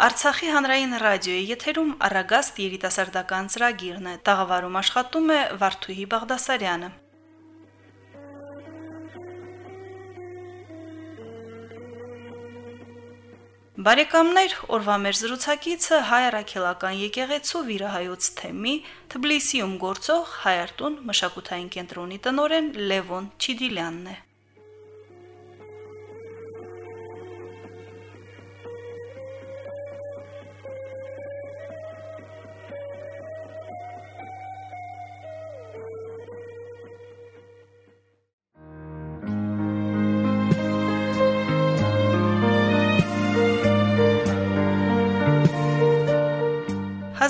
Արցախի հանրային ռադիոյի եթերում Արագաստ երիտասարդական ծրագիրն է։ Տաղավարում աշխատում է Վարդուհի Բաղդասարյանը։ Բարեկամներ, օրվա մեր զրուցակիցը հայ առաքելական եկեղեցու վիրահայոց թեմի Թբիլիսիում գործող հայարտուն մշակութային կենտրոնի տնորեն Լևոն Չիդիլյանն է։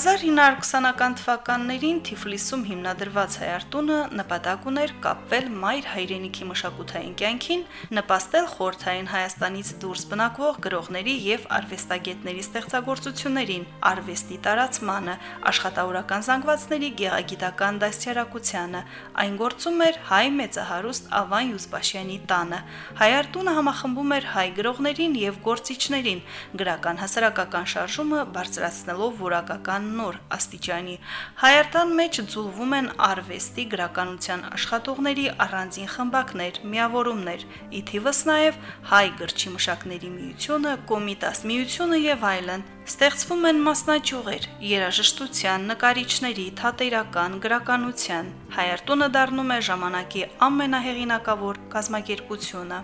1920-ական թվականներին Թիֆլիսում հիմնադրված հայարտունը նպատակ ուներ կապվել մայր հայրենիքի մշակութային կյանքին, նպաստել խորթային Հայաստանից դուրս բնակվող գրողների եւ արվեստագետների ստեղծագործություններին, արվեստի տարածմանը, աշխատավորական զանգվածների գեղագիտական դաստիարակությանը։ Այն գործում էր հայ մեծահարուստ Ավան Յուզբաշյանի տանը։ Հայարտունը համախմբում էր հայ գրողներին եւ գործիչներին, գրական հասարակական շարժումը բարձրացնելով որակական նոր աստիճանի։ Հայաստան մեջ ձուլվում են արվեստի գրականության աշխատողների առանձին խմբակներ, միավորումներ, ի թիվս նաև հայ գրչի մշակների միությունը, կոմիտաս միությունը եւ այլն։ Ստեղծվում են մասնաճյուղեր երաժշտության, նկարիչների, թատերական, գրականության։ Հայաստանը դառնում է ժամանակի ամենահեղինակավոր կազմակերպությունը։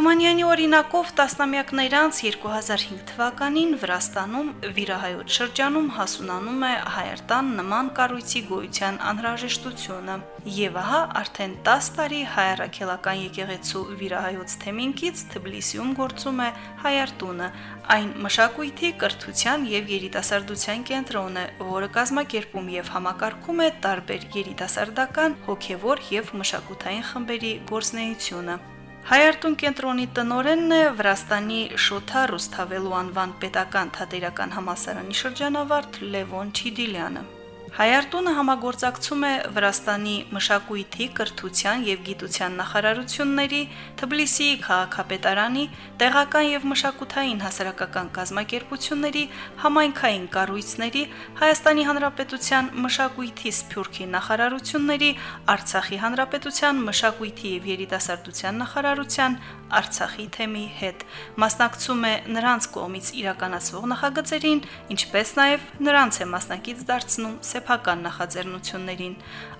Թումանյանի օրինակով տասնամյակներ անց 2005 թվականին Վրաստանում Վիրահայոց շրջանում հասունանում է Հայաստան նման կառույցի գոյության անհրաժեշտությունը։ Եվ ահա արդեն 10 տարի հայրաքելական եկեղեցու Վիրահայոց թեմինքից Թբիլիսիում գործում է Հայարտունը, այն մշակույթի, կրթության եւ երիտասարդության կենտրոն է, որը կազմակերպում եւ համակարգում է տարբեր երիտասարդական, հոգեվոր եւ մշակութային խմբերի գործնեությունը։ Հայարտուն կենտրոնի տնորենն է Վրաստանի Շոթա Ռուսթավելու անվան պետական թատերական համալսարանի շրջանավարտ Լևոն Չիդիլյանը։ Հայարտունը համագործակցում է Վրաստանի մշակույթի, կրթության եւ գիտության նախարարությունների, Թբիլիսիի քաղաքապետարանի, տեղական եւ մշակութային հասարակական կազմակերպությունների, համայնքային կառույցների, Հայաստանի Հանրապետության մշակույթի սփյուռքի նախարարությունների, Արցախի Հանրապետության մշակույթի եւ երիտասարդության նախարարության, Արցախի թեմի հետ։ Մասնակցում է նրանց կողմից իրականացվող նախագծերին, ինչպես նաև նրանց է մասնակից դարձնում սեփական նախաձեռնություններին։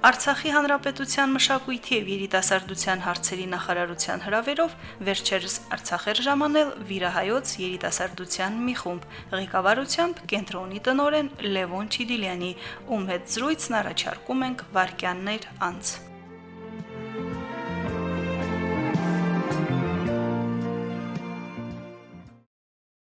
Արցախի Հանրապետության մշակույթի եւ երիտասարդության հարցերի նախարարության հրավերով վերջերս Արցախ էր ժամանել Վիրահայոց երիտասարդության մի խումբ, ղեկավարությամբ կենտրոնի տնորեն Լևոն Չիդիլյանի, ում հետ զրույցն առաջարկում ենք վարքյաններ անց։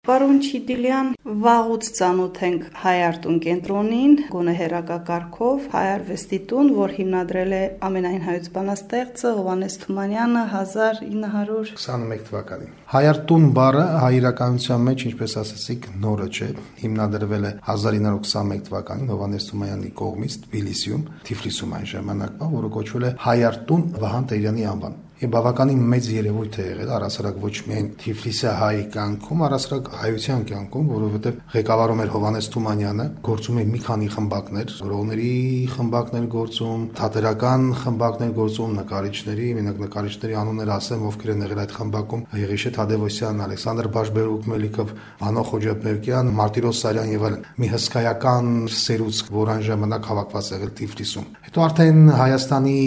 Պարոն Չիդիլյան, վաղուց ծանոթ ենք Հայարտուն կենտրոնին, գոնե հերակակարքով, Հայարվեստի տուն, որ հիմնադրել է ամենայն հայոց բանաստեղծը Հովանես Թումանյանը 1921 թվականին։ Հայարտուն բառը հայրականության մեջ, ինչպես ասացիք, նորը չէ, հիմնադրվել է 1921 թվականին Հովանես Թումանյանի կողմից Թբիլիսիում, Թիֆլիսում այն ժամանակվա, որը կոչվել է Հայարտուն Վահան Տերյանի անվան եւ բավականին մեծ երևույթ է եղել առասարակ ոչ միայն Թիֆլիսի հայ կյանքում, առասարակ հայության կյանքում, որովհետեւ ղեկավարում էր Հովանես Թումանյանը, գործում էր մի քանի խմբակներ, գրողների խմբակներ գործում, թատերական խմբակներ գործում, նկարիչների, մենակ նկարիչների անուններ ասեմ, ովքեր են եղել այդ խմբակում, Եղիշե Թադևոսյան, Ալեքսանդր Բաշբերուկ Մելիքով, Վանո Խոջապերկյան, Մարտիրոս Սարյան եւ այլն։ Մի հսկայական սերուցք, որ այն ժամանակ հավաքված եղել Թիֆլիսում։ Հետո արդեն Հայաստանի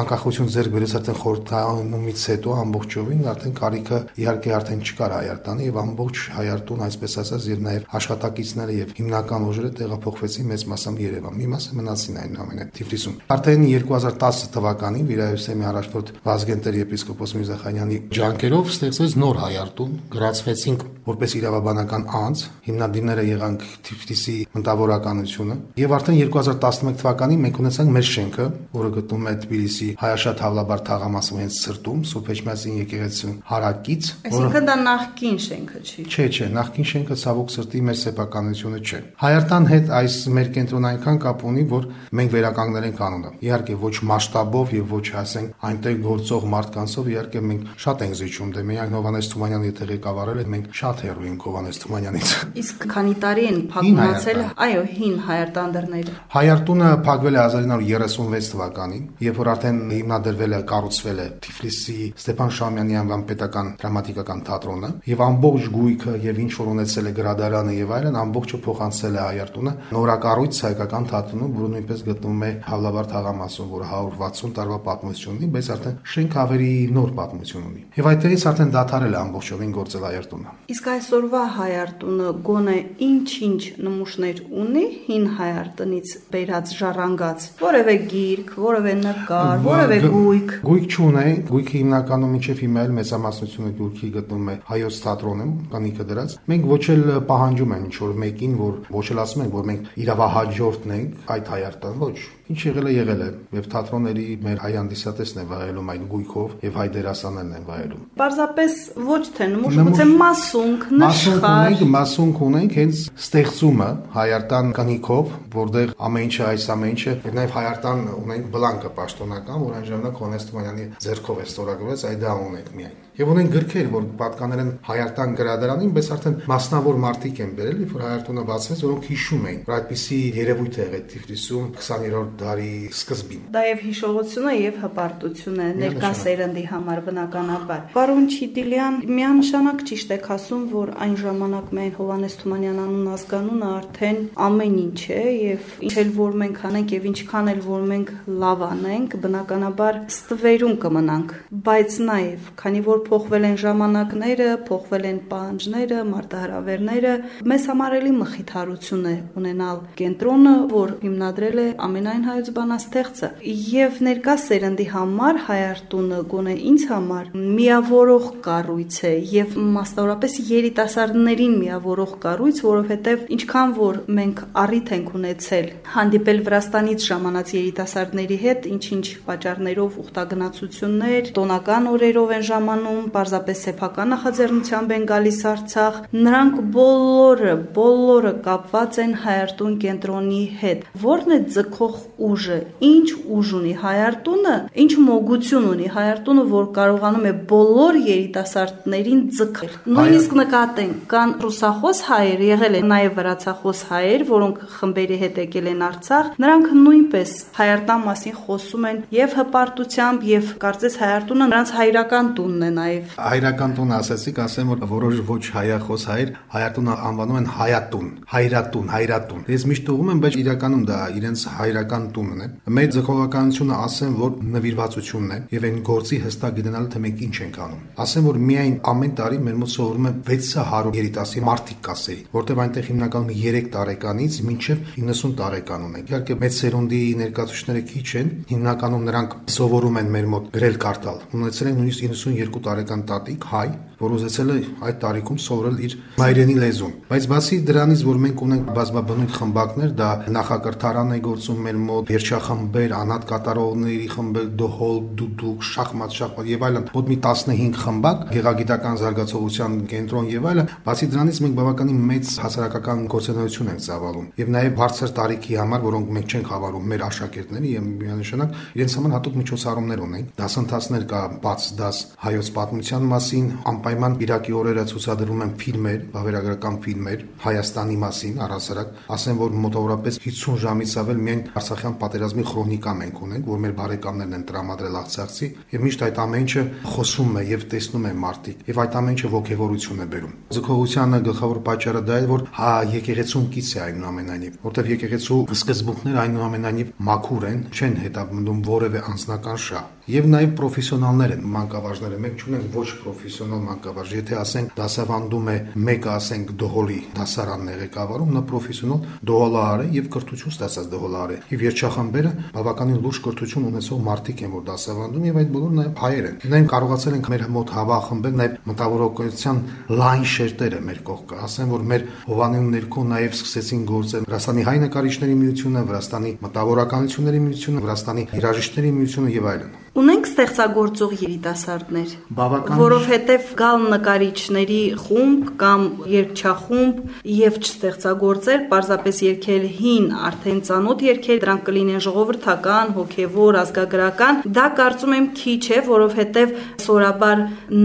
անկախություն ձեռք բերեց արդեն խորհրդային անոնումից հետո ամբողջովին արդեն կարիքը իհարկե արդեն չկար Հայաստանի եւ ամբողջ Հայաստան, այսպես ասած, եւ նաեւ աշխատակիցները եւ հիմնական ուժերը տեղափոխվեցին մեծ մասամբ Երևան։ Մի մասը մնացին այն ամենը Թիֆլիսում։ Արդեն 2010 թվականին Վիրայուսեմի առաջնորդ Վազգեն Տեր-եպիսկոպոս Միրզախանյանի ջանքերով ստեղծվեց նոր Հայաստան, գրացվեցինք որպես իրավաբանական անձ, հիմնադիրները եղանք Թիֆլիսի մտավորականությունը եւ արդեն 2011 թվականին մենք ունեցանք մեր շենքը, որը գտնվում է Թբիլիսի Հայաշատ Հավլաբար թաղամասում հենց սրտում, Սուրբ Էջմիածին եկեղեցու հարակից, Այսինքն դա նախքին շենքը չի։ Չէ, չէ, նախքին շենքը ցավոք սրտի մեր սեփականությունը չէ։ Հայաստան հետ այս մեր կենտրոնը այնքան կապ ունի, որ մենք վերականգնել ենք անունը։ Իհարկե ոչ մասշտաբով եւ ոչ ասենք այնտեղ գործող մարդկանցով, իհարկե մենք շատ ենք զիջում, դե միայն Հովանես Թումանյանը եթե ղեկավարել է, մենք շատ հեռու ենք Հովանես Թումանյանից։ Իսկ քանի տարի են փակմացել, այո, հին Հայաստան դռները։ Հայարտունը փակվել է 1936 թվականին, երբ որ արդեն հիմնադրվել է, կառուցվել է Թիֆլիսի Ստեփան Շամյանի անվան պետական դրամատիկական թատրոնը, եւ ամբողջ գույքը եւ ինչ որ ունեցել է գրադարանը եւ այլն, ամբողջը փոխանցել է Հայարտունը նորակառույց հայկական թատրոնում, որը նույնպես գտնվում է Հավլաբար թաղամասում, որը 160 տարվա պատմություն ունի, բայց արդեն շենք ավելի նոր պատմություն ունի։ Եվ այդտեղից արդեն դադարել է ամբողջովին գործել Հայարտունը։ Իսկ այսօրվա Հայարտունը գոնե ինչ-ինչ նմուշներ ունի հին Հայարտնից բերած ժառանգած, որևէ գիրք, որևէ նկար, որևէ գույք։ Գույք չունեն, գույքը հիմնականում մինչև հիմա էլ մեծամասնությունը գույքի գտնվում է հայոց թատրոնում, կանիքը դրած։ Մենք ոչ էլ պահանջում են ինչ որ մեկին, որ ոչ էլ ասում ենք, որ մենք իրավահաջորդն ենք այդ հայարտան, ոչ Ինչ եղել է եղել է եւ թատրոնների մեր հայ հանդիսատեսն է վայելում այդ գույքով եւ հայ դերասաններն են վայելում։ Պարզապես ոչ թե նմուշ, գուցե մասունք, նշխար։ Մասունք ունենք հենց ստեղծումը հայարտան կնիկով, որտեղ ամեն ինչը այս ամեն ինչը եւ նաեւ հայարտան ունենք բլանկը պաշտոնական, որ այն ժամանակ Հոնես Թումանյանի ձեռքով է ստորագրված, այ դա ունենք միայն։ Եվ ունեն գրքեր, որ պատկանել են Հայարտան գրադարանին, բայց արդեն մասնավոր մարտիկ են բերել, երբ որ Հայարտունը բացվեց, որոնք հիշում էին, որ այդպիսի երևույթ է եղել Թիֆլիսում 20-րդ դարի սկզբին։ Դա եւ հիշողություն է եւ հպարտություն է ներկա սերնդի համար բնականաբար։ Պարոն Չիդիլյան, միանշանակ ճիշտ եք ասում, որ այն ժամանակ մեր Հովանես Թումանյան անուն ազգանունը արդեն ամեն ինչ է եւ ինչ էլ որ մենք անենք եւ ինչքան էլ որ մենք լավ անենք, բնականաբար ստվերում կմնանք։ Բայց նաեւ, քանի որ փոխվել են ժամանակները, փոխվել են պահանջները, մարտահրավերները, մեզ համար էլի մխիթարություն է ունենալ կենտրոնը, որ հիմնադրել է ամենայն հայոց բանաստեղծը եւ ներկա սերնդի համար հայարտունը գոնե ինձ համար միավորող կառույց է եւ մասնավորապես երիտասարդներին միավորող կառույց, որովհետեւ ինչքան որ մենք առիթ ենք ունեցել հանդիպել Վրաստանից ժամանած երիտասարդների հետ, ինչ-ինչ պատճառներով ուխտագնացություններ, տոնական օրերով են ժամանում Հայաստանում պարզապես սեփական նախաձեռնությամբ են գալիս Արցախ, նրանք բոլորը, բոլորը կապված են Հայարտուն կենտրոնի հետ։ Որն է ձգող ուժը։ Ինչ ուժ ունի Հայարտունը, ինչ մոգություն ունի Հայարտունը, որ կարողանում է բոլոր երիտասարդներին ձգել։ Նույնիսկ նկատենք, կան ռուսախոս հայեր, եղել են նաև վրացախոս հայեր, որոնք խմբերի հետ եկել են Արցախ, նրանք նույնպես Հայարտան մասին խոսում են եւ հպարտությամբ եւ կարծես Հայարտունը նրանց հայրական տունն է նաև հայրական տուն ասացիք, ասեմ որ որոշ ոչ հայախոս հայր հայատունը անվանում են հայատուն, հայրատուն, հայրատուն։ Ես միշտ ուղում եմ, բայց իրականում դա իրենց հայրական տունն է։ Մեր ձգողականությունը ասեմ որ նվիրվածությունն է եւ այն գործի հստակ գտնալը թե մենք ինչ ենք անում։ Ասեմ որ միայն ամեն տարի մեր մոտ սովորում է 600 երիտասարդ մարդիկ կասեի, որտեղ այնտեղ հիմնականում 3 տարեկանից մինչև 90 տարեկան ունեն։ Իհարկե մեծ սերունդի ներկայացուցիչները քիչ են, հիմնականում նրանք սովորում են մեր մոտ գրել կարդալ։ Ունեցել են նույնիսկ 92 տարեկան տատիկ հայ, որ ուզեցել է այդ տարիքում սովորել իր մայրենի լեզուն։ Բայց բացի դրանից, որ մենք ունենք բազմաբնույթ խմբակներ, դա նախակրթարանն է գործում մեր մոտ, երշախմբեր, անհատ կատարողների խմբեր, դոհոլ, դուդուկ, շախմատ, շախմատ եւ այլն, մոտ մի 15 խմբակ, գեղագիտական զարգացողության կենտրոն եւ այլն։ Բացի դրանից մենք բավականին մեծ հասարակական գործունեություն ենք ծավալում եւ նաեւ բարձր տարիքի համար, որոնք մենք չենք հավարում մեր աշակերտների եւ միանշանակ իրենց համար հատուկ միջոցառումներ ունեն։ Դասընթացներ կա բաց դաս հայոց պատմության մասին, անպայման Իրաքի օրերը ցուցադրում են ֆիլմեր, վավերագրական ֆիլմեր Հայաստանի մասին, առասարակ, ասեմ որ մոտավորապես 50 ժամից ավել միայն Արցախյան պատերազմի քրոնիկա մենք ունենք, որ մեր բարեկամներն են տրամադրել Արցախցի, եւ միշտ այդ ամեն ինչը խոսում է եւ տեսնում է մարդիկ, եւ այդ ամեն ինչը ողջևորություն է բերում։ Զգողությանը գլխավոր պատճառը դա է, որ հա եկեղեցուն կից է այնուամենայնիվ, որտեղ եկեղեցու սկզբունքները այնուամենայնիվ մաքուր են, չեն հետապնդում որևէ անձնական շահ եւ նաեւ պրոֆեսիոնալներ են մանկավարժները մենք չունենք ոչ պրոֆեսիոնալ մանկավարժ եթե ասենք դասավանդում է մեկը ասենք դոհոլի դասարանն է ղեկավարում նա պրոֆեսիոնալ դոհոլար է եւ կրթություն ստացած դոհոլար է եւ երջախմբերը բավականին լուրջ կրթություն ունեցող մարդիկ են որ դասավանդում եւ այդ բոլորը նաեւ հայեր են նրանք կարողացել են մեր մոտ հավախմբել նաեւ մտավորականության լայն շերտերը մեր կողքը ասեմ որ մեր հովանին ներքո նաեւ սկսեցին գործել Վրաստանի հայ նկարիչների միությունը Վրաստանի մտավորականությունների միությունը Վրաստանի երաժիշտների միությունը եւ այլն Ունենք ստեղծագործող երիտասարդներ, բավական որովհետև գալ նկարիչների խումբ կամ երգչախումբ եւ չստեղծագործել, պարզապես երկել հին, արդեն ծանոթ երկեր, դրանք կլինեն ժողովրդական, հոգեվոր, ազգագրական, դա կարծում եմ քիչ է, որովհետև սորաբար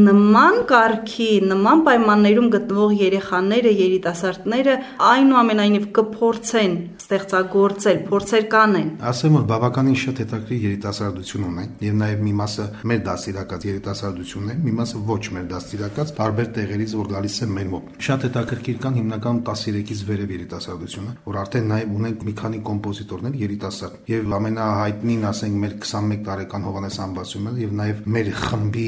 նման կարգի, նման պայմաններում գտնվող երեխաները, երիտասարդները այնուամենայնիվ կփորձեն ստեղծագործել, փորձեր կանեն։ Ասեմ որ բավականին շատ հետաքրքիր երիտասարդություն ունեն եւ նաեւ մի մասը մեր դաստիարակած երիտասարդությունն է, մի մասը ոչ մեր դաստիարակած տարբեր տեղերից որ գալիս է մեր մոտ։ Շատ հետաքրքիր կան հիմնականում 13-ից վերև երիտասարդությունը, որ արդեն նաեւ ունենք մի քանի կոմպոզիտորներ երիտասարդ եւ ամենահայտնին ասենք մեր 21 տարեկան Հովանես Ամբասյանը եւ նաեւ մեր խմբի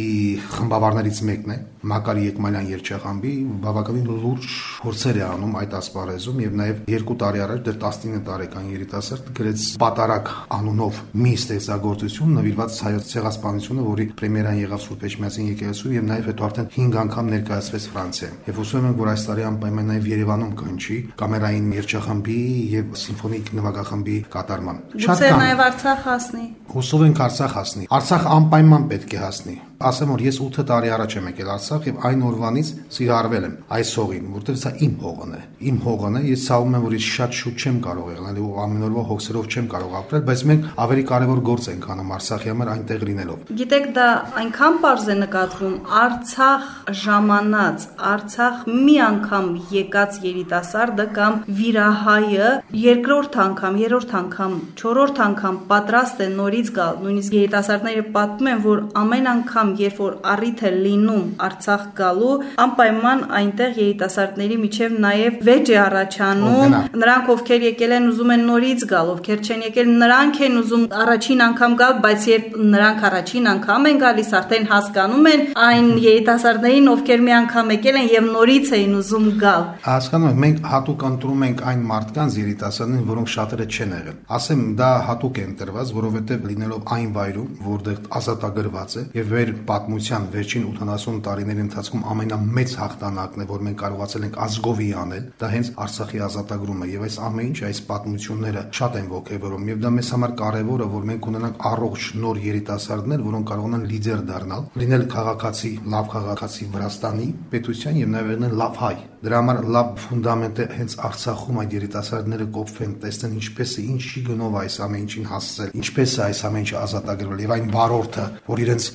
խմբավարներից մեկն է Մակարի Եկմալյան երգչախմբի բավականին լուրջ փորձեր է անում այդ ասպարեզում եւ նաեւ 2 տարի առաջ դեռ 19 տարեկան երիտասարդ գրեց Պատարակ անունով մի ստեղծագործություն նվիրված հայոց ցեղասպանությունը, որի պրեմիերան եղավ Սուրբ Էջմիածին եկեղեցու եւ նաեւ հետո արդեն 5 անգամ ներկայացվեց Ֆրանսիայում։ Եվ հուսում եմ, որ այս տարի անպայման նաեւ Երևանում կհնչի կամերային երգչախմբի եւ սիմֆոնիկ նվագախմբի կատարման։ Շատ կան։ Նաեւ Արցախ հասնի։ Հուսով ենք Արցախ հասնի։ Արցախ անպայման պետք է հասնի ասեմ որ ես 8 տարի առաջ եմ եկել Արցախ եւ այն օրվանից սիրահարվել եմ այս հողին, որտեղ սա իմ հողն է։ Իմ հողն է, ես ցավում եմ որ ես շատ շուտ չեմ կարող եղնել ու ամեն օրվա հոգսերով չեմ կարող ապրել, բայց մենք ավելի կարևոր գործ ենք անում Արցախի համար այնտեղ լինելով։ Գիտեք, դա այնքան པարզ է նկատվում Արցախ ժամանած, Արցախ մի անգամ եկած երիտասարդը կամ վիրահայը երկրորդ անգամ, երրորդ անգամ, չորրորդ անգամ պատրաստ է նորից գալ։ Նույնիսկ երիտասարդները պատմում են, որ ամեն անգամ երբ որ առիթ է լինում Արցախ գալու, անպայման այնտեղ երիտասարդների միջև նաև վեճ է առաջանում։ Նրանք ովքեր եկել են ուզում են նորից գալ, ովքեր չեն եկել, նրանք են ուզում առաջին անգամ գալ, բայց երբ նրանք առաջին անգամ են գալիս, արդեն հասկանում են այն երիտասարդներին, ովքեր մի անգամ եկել են եւ նորից էին ուզում գալ։ Հասկանում եք, մենք հատուկ ընտրում ենք այն մարդկանց երիտասարդներին, որոնք շատերը չեն եղել։ Ասեմ, դա հատուկ է ընտրված, որովհետեւ լինելով այն վայրում, որտեղ ազատագրված է եւ մեր պատմության վերջին 80 տարիների ընթացքում ամենամեծ հաղթանակն է, որ մենք կարողացել ենք ազգովի անել, դա հենց Արցախի ազատագրումը եւ այս ամեն ինչ, այս պատմությունները շատ են ոգևորում եւ դա մեզ համար կարեւոր է, որ մենք ունենանք առողջ նոր երիտասարդներ, որոնք կարողանան լիդեր դառնալ, լինել քաղաքացի, լավ քաղաքացի Վրաստանի պետության եւ նաեւ լինել լավ հայ Դրա համար լավ ֆունդամենտ է հենց Արցախում այդ երիտասարդները կոփվեն, տեսնեն ինչպես է, ինչի գնով այս ամեն ինչին հասցել, ինչպես է այս ամեն ինչը ազատագրվել եւ այն վարորդը, որ իրենց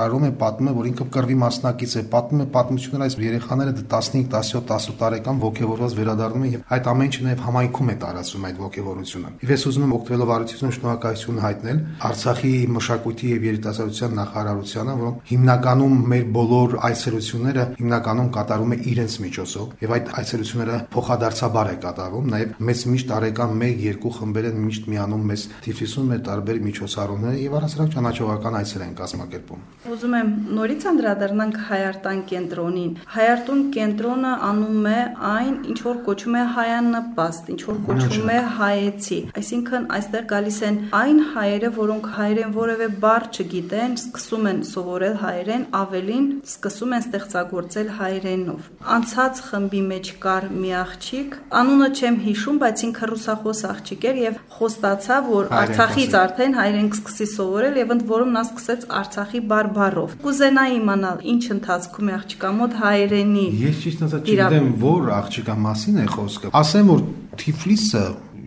մատակարարում է, պատմում է, որ ինքը կրվի մասնակից է, պատմում է պատմությունները այս երեխաները 15, 17, 18 տարեկան ողջավորված վերադառնում են եւ այդ ամեն ինչը նաեւ համայնքում է տարածում այդ ողջավորությունը։ Եվ ես ուզում եմ օգտվելով առողջություն շնորհակալություն հայտնել Արցախի մշակույթի եւ երիտասարդության նախարարությանը, որոնք հիմնականում մեր բոլոր այցելությունները հիմնականում կատարում է իրենց միջոցով եւ այդ այցելությունները փոխադարձաբար է կատարվում նաեւ մեծ միշտ տարեկան 1-2 խմբեր են միշտ միանում մեզ Թիֆլիսում մեր տարբեր միջոցառումները եւ առասարակ ճանաչողական այցեր են կազմակերպում ուզում եմ նորից անդրադառնանք Հայարտան կենտրոնին Հայարտուն կենտրոնը անում է այն ինչ որ կոչում է հայանպաստ ինչ որ կոչում է հայեցի այսինքն այստեղ գալիս են այն հայերը որոնք հայերեն որևէ բառ չգիտեն սկսում են սովորել հայերեն ավելին սկսում են ստեղծագործել հայերենով անցած խմբի մեջ կար մի աղջիկ, անունը չեմ հիշում, բայց ինքը ռուսախոս աղջիկ էր եւ խոստացա, որ Արցախից արդեն հայերեն կսկսի սովորել եւ ընդ որում նա սկսեց Արցախի բարբարով։ Կուզենայի իմանալ ինչ ընթացքում է աղջկա մոտ հայերենի։ Ես ճիշտ ասած չգիտեմ, որ աղջկա մասին է խոսքը։ Ասեմ, որ Թիֆլիսը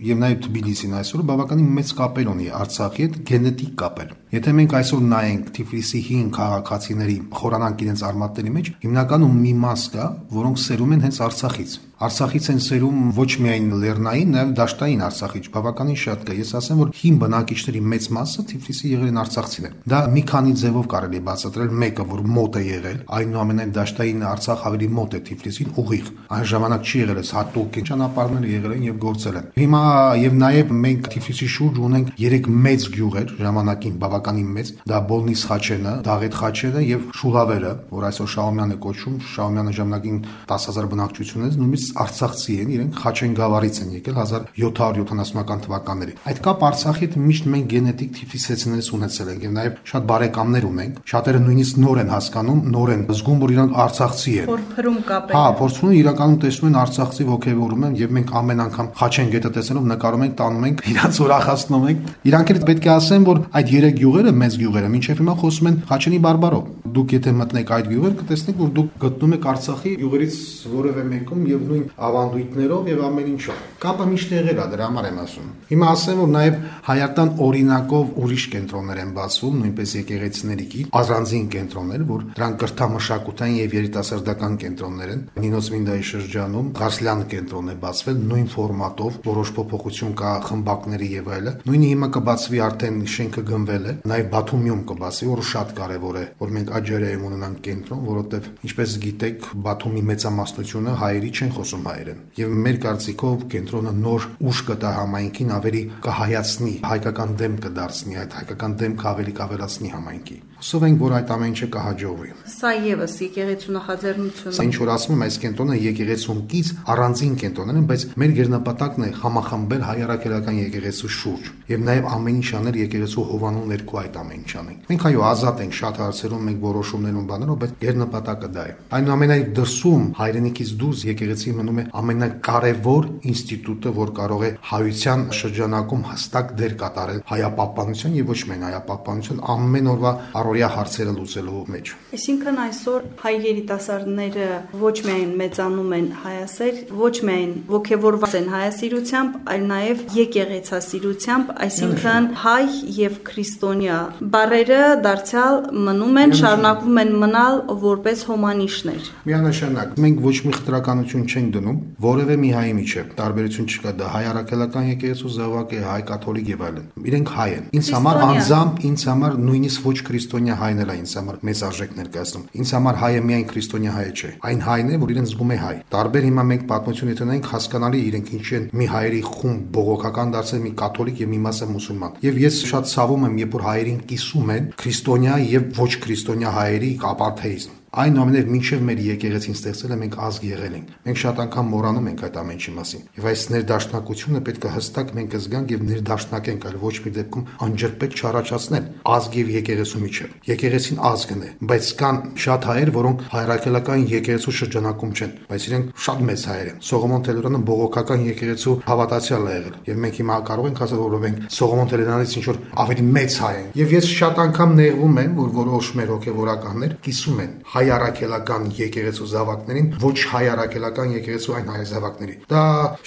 եւ նաեւ Թբիլիսին այսօր բավականին մեծ կապեր ունի Արցախի հետ, գենետիկ կապեր։ Եթե մենք այսօր նայենք Թիֆլիսի հին քաղաքացիների խորանանք իրենց արմատների մեջ, հիմնականում մի մաս կա, որոնք սերում են հենց Արցախից։ Արցախից են սերում ոչ միայն լեռնային, նաև դաշտային Արցախից բավականին շատ կա։ Ես ասեմ, որ հին բնակիչների մեծ մասը Թիֆլիսի եղել են արցախցիներ։ Դա մի քանի ձևով կարելի է բացատրել, մեկը որ մոտ է եղել, այնուամենայնիվ դաշտային Արցախ ավելի մոտ է Թիֆլիսին ուղիղ։ Այն ժամանակ չի եղել այս հատուկ ճանապարհները եղել են եւ գործել են։ Հիմա եւ նաեւ մենք Թիֆլիսի շուրջ ունենք 3 մեծ գյուղեր, ժամանակին բավականին մեծ, դա Բոլնիս խաչենը, Դաղետ խաչենը եւ Շուլավերը, որ այսօր Շահումյանը կոչում, Շահումյանը ժամանակին 10000 բնակչություն ունեց, նույնիսկ արցախցի են, իրենք Խաչեն գավառից են եկել 1770-ական թվականներին։ Այդ կապ Արցախի հետ միշտ մենք գենետիկ թիֆլիսեցիներից ունեցել ենք եւ նաեւ շատ բարեկամներ ունենք։ Շատերը նույնիսկ նոր են հասկանում, նոր են զգում, որ իրանք արցախցի են։ Փորփրում կապ են։ Հա, փորձում իրականում տեսնում են արցախցի ողջևորում են եւ մենք ամեն անգամ Խաչեն գետը տեսնելով անցնելով նկարում ենք, տանում ենք, իրանց ուրախացնում ենք։ Իրանք էլ պետք է ասեն, որ այդ երեք գյուղերը մեծ գյուղերը, ինչեւ հիմա խոսում են Խաչենի բարբարով։ Դուք եթե մտնեք այդ գյուղեր, կտեսնեք, որ դուք գտնում եք Արցախի գյուղերից որևէ մեկում եւ նույն ավանդույթներով եւ ամեն ինչով։ Կապը միշտ եղել է, դրա համար եմ ասում։ Հիմա ասեմ, որ նաեւ Հայաստան օրինակով ուրիշ կենտրոններ են բացվում, նույնպես եկեղեցիների կի, առանձին կենտրոններ, որ դրանք կրթամշակութային եւ երիտասարդական կենտրոններ են։ Նինոս Մինդայի շրջանում Ղարսլյան կենտրոնն է բացվել նույն ֆորմատով, որոշ փոփոխություն կա խմբակների եւ այլը։ Նույնը հիմա կբացվի արդեն շենքը գնվել է, նաեւ Բաթումիում կբացվի, որը շատ կարեւոր է, որ մենք Աջարիայում ունենանք կենտրոն, որովհետեւ ինչպես գիտեք, Բաթումի մեծամասնությունը հայերի չեն խոսում հայերեն։ Եվ մեր կարծիքով կենտրոնը նոր ուժ կտա համայնքին ավելի կհայացնի, հայկական դեմ կդարձնի, այդ հայկական դեմքը ավելի կավելացնի համայնքի։ Հուսով ենք, որ այդ ամեն ինչը կհաջողվի։ Սա եւս եկեղեցու նախաձեռնություն է։ Ինչ որ ասում եմ, այս կենտրոնը եկեղեցուն կից առանձին կենտրոններ են, բայց մեր գերնպատակն է համախմբել հայարակելական եկեղեցու շուրջ եւ նաեւ ամեն ինչ անել եկեղեցու հովանու ներքո այդ ամեն ինչ անենք։ Մենք այո ազատ ենք շատ հարցերում, մենք որոշումներում բաներով, բայց գերնպատակը դա է։ Այնուամենայնիվ դրսում հայրենիքից դուրս եկեղեցի մնում է ամենակարևոր ինստիտուտը, որ կարող է հայության շրջանակում հստակ դեր կատարել հայապապանության եւ ոչ միայն հայապապանության ամեն օրվա առօրյա հարցերը լուծելու մեջ։ Այսինքն այսօր հայ երիտասարդները ոչ միայն մեծանում են հայասեր, ոչ միայն ողջևորված են հայասիրությամբ, այլ նաև եկեղեցասիրությամբ, այսինքն հայ եւ քրիստոնյա բարերը դարձյալ մնում են, շարունակվում են մնալ որպես հոմանիշներ։ Միանշանակ, մենք ոչ մի խտրականություն չենք դնում որևէ մի հայի միջև։ Տարբերություն չկա դա հայ արաքելական եկեղեցու զավակ է, հայ կաթոլիկ եւ այլն։ Իրենք հայ են։ Ինձ համար անձամբ, ինձ համար նույնիսկ ոչ քրիստոնյա հայն էլ է ինձ համար մեծ արժեք ներկայացնում։ Ինձ համար հայը միայն քրիստոնյա հայ չէ։ Այն հայն է, որ իրեն զգում է հայ։ Տարբեր հիմա մենք պատմություն եթե նայենք հասկանալի իրենք ինչ են մի հայերի խումբ բողոքական դարձել մի կաթոլիկ եւ մի մասը մուսուլման։ Եվ ես շատ ցավում եմ, երբ որ հայերին կիսում են քրիստոնյա եւ ոչ քրիստոնյա հայերի ապարթեիզմ Այնուամենայնիվ մինչև մեր եկեղեցին ստեղծելը մենք ազգ եղել ենք։ Մենք շատ անգամ մոռանում ենք այդ ամենի մասին։ Եվ այս ներդաշնակությունը պետք է հստակ մենք զգանք եւ ներդաշնակենք, այլ ոչ մի դեպքում անջրպետ չառաջացնել ազգ եւ եկեղեցու միջև։ Եկեղեցին ազգն է, բայց կան շատ հայեր, որոնք հայրաքելական եկեղեցու շրջանակում չեն, բայց իրենք շատ մեծ հայեր են։ Սողոմոն Թելուրյանը բողոքական եկեղեցու հավատացյալ է եղել եւ մենք հիմա կարող ենք ասել, որ մենք Սողոմոն Թելուրյանից ինչ որ ավելի մեծ հայ ենք։ Եվ ես շատ անգամ նեղվում եմ, որ որոշ մեր հոգեվորականներ կիսում են հայ հայ առաքելական եկեղեցու զավակներին ոչ հայ առաքելական եկեղեցու այն հայ զավակների։ Դա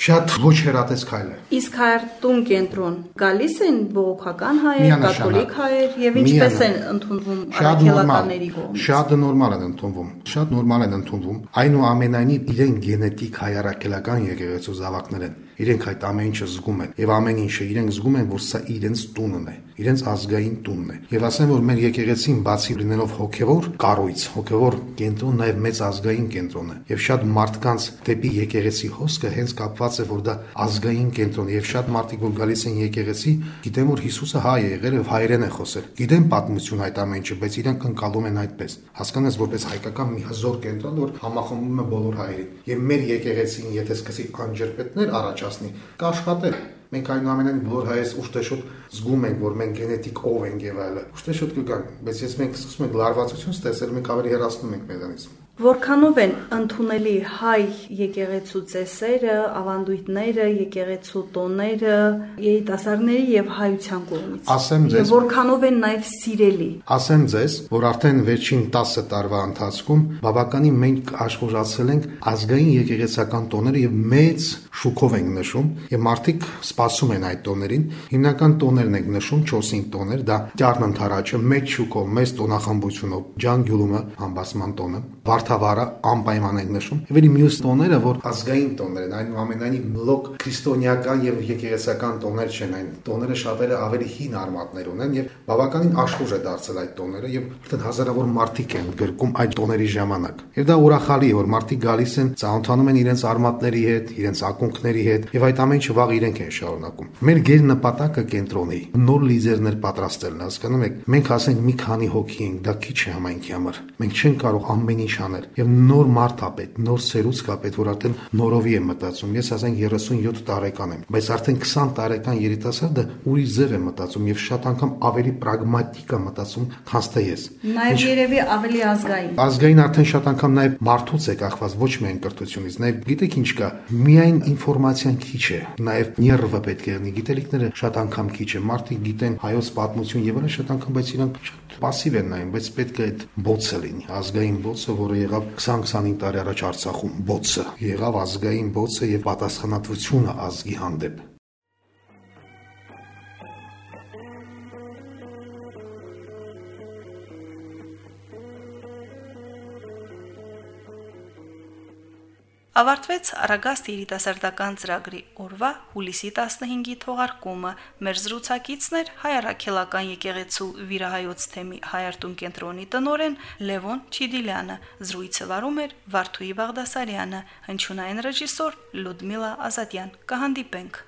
շատ ոչ հերատես քայլ է։ Իսկ հայրտուն կենտրոն գալիս են բողոքական հայեր, կաթոլիկ հայեր եւ ինչպես են ընդունվում առաքելականների կողմից։ Շատ նորմալ են ընդունվում։ Շատ նորմալ են ընդունվում։ Այնուամենայնիվ իրեն գենետիկ հայ առաքելական եկեղեցու զավակներ են իրենք այդ ամեն ինչը զգում են եւ ամեն ինչը իրենք զգում են որ սա իրենց տունն է իրենց ազգային տունն է եւ ասեմ որ մեր եկեղեցին բացի լինելով հոգեվոր կառույց հոգեվոր կենտրոն նաեւ մեծ ազգային կենտրոն է եւ շատ մարդկանց դեպի եկեղեցի հոսքը հենց կապված է որ դա ազգային կենտրոն եւ շատ մարդիկ որ գալիս են եկեղեցի գիտեն որ Հիսուսը հայ է եղել եւ հայերեն է խոսել գիտեն պատմություն այդ ամեն ինչը բայց իրենք ընկալում են այդպես հասկանես որպես հայկական մի հզոր կենտրոն որ համախմբում է բոլոր հայերին եւ մեր եկեղեցին եթե սկսի անջրպետներ առաջ առաջացնի, կաշխատել։ Մենք այնուամենայնիվ բոլոր հայերս ուշտեշուտ զգում ենք, որ մենք գենետիկ ով ենք եւ այլը։ Ուշտեշուտ կգան, բայց ես մենք սկսում ենք լարվածություն ստեղծել, մենք ավելի հեռացնում ենք մեզանից։ Որքանով են ընդունելի հայ եկեղեցու ծեսերը, ավանդույթները, եկեղեցու տոները երիտասարդների եւ հայության կողմից։ Ասեմ ձեզ, որքանով են նաեւ սիրելի։ Ասեմ ձեզ, որ արդեն վերջին 10 տարվա ընթացքում բավականին մենք աշխուժացել ենք ազգային եկեղեցական տոները եւ մեծ շուկով ենք նշում եւ մարդիկ սպասում են այդ տոներին։ Հիմնական տոներն ենք նշում 4-5 տոներ, դա Ճառն ընթարաճը, մեծ շուկով, մեծ տոնախմբությունով, Ջան Գյուլումը, համբասման տոնը, Վարդավառը անպայման ենք նշում։ Եվ էլի մյուս տոները, որ ազգային տոներ են, այնուամենայնիվ բլոկ քրիստոնեական եւ եկեղեցական տոներ չեն, այն տոները շատերը ավելի հին արմատներ ունեն եւ բավականին աշխուժ է դարձել այդ տոները եւ արդեն հազարավոր մարդիկ են գրկում այդ տոների ժամանակ։ Եվ դա ուրախալի է, որ մարդիկ գալիս են, ծանոթանում են իրենց արմատների հետ, իրենց ակունքների հետ եւ այդ ամենը վաղ իրենք են շարունակում։ Մեր գեր նպատակը կենտրոնի նոր լիզերներ պատրաստելն, հասկանում եք։ Մենք ասենք մի քանի հոգի ենք, դա քիչ է համայնքի համար։ Մենք չենք կարող ամեն ինչ անել հասկանել։ Եվ նոր մարդ է պետք, նոր սերուցք է պետք, որ արդեն նորովի է մտածում։ Ես ասենք 37 տարեկան եմ, բայց արդեն 20 տարեկան երիտասարդը ուրիշ ձև է մտածում եւ շատ անգամ ավելի պրագմատիկ է մտածում, քան թե ես։ Նաեւ երևի ավելի ազգային։ Ազգային արդեն շատ անգամ նաեւ մարդուց է կախված, ոչ միայն կրթությունից։ Նաեւ գիտեք ինչ կա, միայն ինֆորմացիան քիչ է, նաեւ նյարդը պետք է լինի, գիտելիքները շատ անգամ քիչ է։ Մարդիկ գիտեն հայոց պատմություն եւ այլն շատ անգամ, բայց իրանք շատ Պասիվ են նայում, բայց պետք է այդ բոցը լինի, ազգային բոցը, որը եղավ 20-25 տարի առաջ Արցախում, բոցը եղավ ազգային բոցը եւ պատասխանատվությունը ազգի հանդեպ Ավարտվեց Արագաստ երիտասարդական ծրագրի օրվա հուլիսի 15-ի թողարկումը։ Մեր զրուցակիցն էր հայ առաքելական եկեղեցու վիրահայոց թեմի հայարտուն կենտրոնի տնորեն Լևոն Չիդիլյանը։ Զրույցը վարում էր Վարդուհի Բաղդասարյանը, հնչյունային ռեժիսոր Լյուդմիլա Ազատյան։ Կհանդիպենք